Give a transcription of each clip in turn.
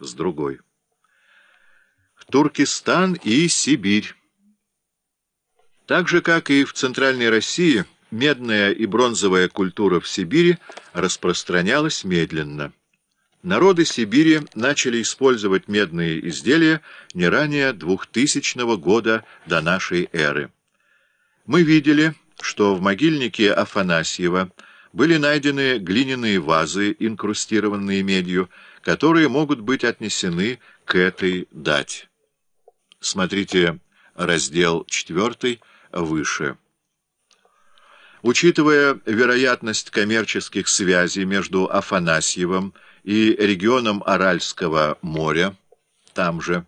с другой. Туркестан и Сибирь. Так же, как и в Центральной России, медная и бронзовая культура в Сибири распространялась медленно. Народы Сибири начали использовать медные изделия не ранее 2000 года до нашей эры. Мы видели, что в могильнике Афанасьева были найдены глиняные вазы, инкрустированные медью, которые могут быть отнесены к этой дате. Смотрите раздел 4 выше. Учитывая вероятность коммерческих связей между Афанасьевым и регионом Аральского моря, там же,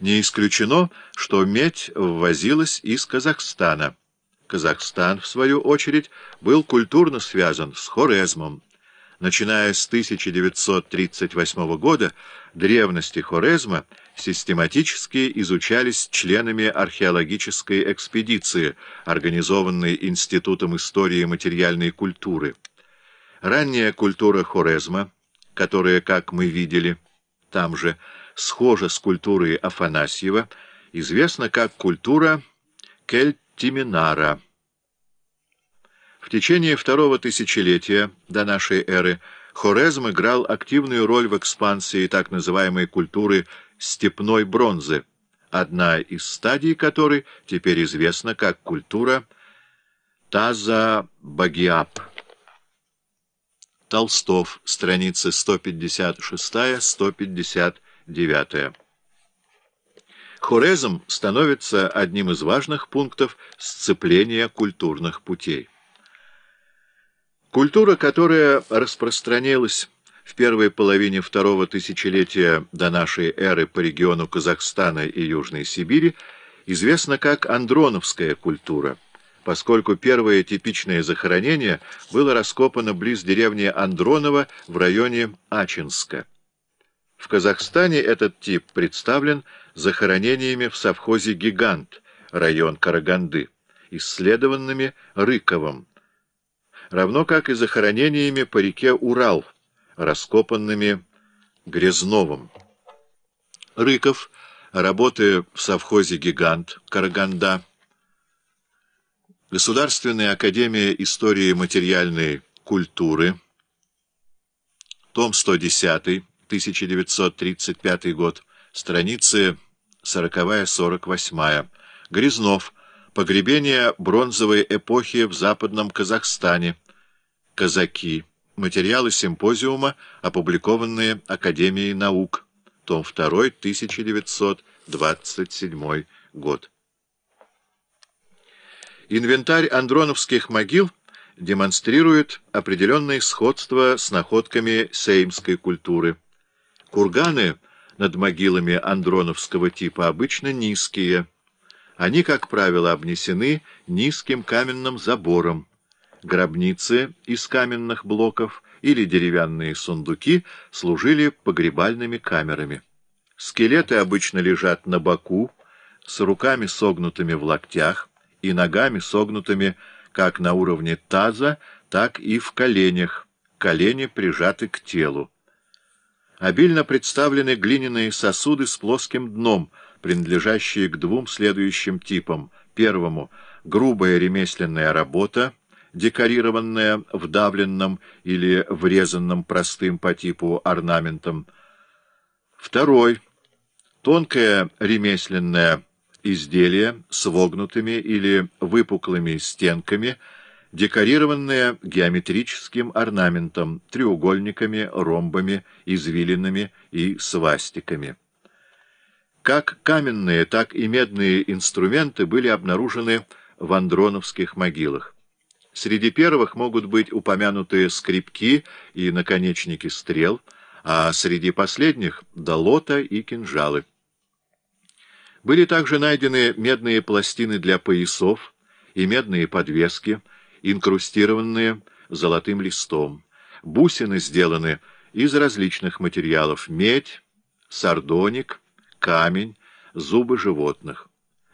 не исключено, что медь ввозилась из Казахстана. Казахстан, в свою очередь, был культурно связан с Хорезмом. Начиная с 1938 года, древности Хорезма систематически изучались членами археологической экспедиции, организованной Институтом истории материальной культуры. Ранняя культура Хорезма, которая, как мы видели, там же схожа с культурой Афанасьева, известна как культура Кельтиминара. В течение второго тысячелетия до нашей эры Хорезм играл активную роль в экспансии так называемой культуры степной бронзы, одна из стадий которой теперь известна как культура Таза-Багиап. Толстов, страницы 156-159. Хорезм становится одним из важных пунктов сцепления культурных путей. Культура, которая распространилась в первой половине второго тысячелетия до нашей эры по региону Казахстана и Южной Сибири, известна как андроновская культура, поскольку первое типичное захоронение было раскопано близ деревни Андронова в районе Ачинска. В Казахстане этот тип представлен захоронениями в совхозе «Гигант», район Караганды, исследованными Рыковым, равно как и захоронениями по реке Урал, раскопанными Грязновым. Рыков, работы в совхозе «Гигант», Караганда, Государственная академия истории материальной культуры, том 110, 1935 год, страницы 40-48, Грязнов, погребение бронзовой эпохи в Западном Казахстане, казаки, Материалы симпозиума, опубликованные Академией наук. Том 2, 1927 год. Инвентарь андроновских могил демонстрирует определенное сходство с находками сеймской культуры. Курганы над могилами андроновского типа обычно низкие. Они, как правило, обнесены низким каменным забором гробницы из каменных блоков или деревянные сундуки служили погребальными камерами. Скелеты обычно лежат на боку, с руками согнутыми в локтях и ногами согнутыми как на уровне таза, так и в коленях, колени прижаты к телу. Обильно представлены глиняные сосуды с плоским дном, принадлежащие к двум следующим типам. Первому — грубая ремесленная работа, декорированная вдавленным или врезанным простым по типу орнаментом. Второй — тонкое ремесленное изделие с вогнутыми или выпуклыми стенками, декорированное геометрическим орнаментом, треугольниками, ромбами, извилинами и свастиками. Как каменные, так и медные инструменты были обнаружены в андроновских могилах. Среди первых могут быть упомянутые скрипки и наконечники стрел, а среди последних — долота и кинжалы. Были также найдены медные пластины для поясов и медные подвески, инкрустированные золотым листом. Бусины сделаны из различных материалов — медь, сардоник, камень, зубы животных.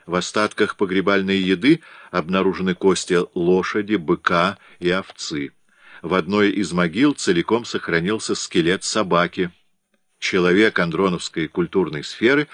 В остатках погребальной еды обнаружены кости лошади, быка и овцы. В одной из могил целиком сохранился скелет собаки. человек андроновской культурной сферы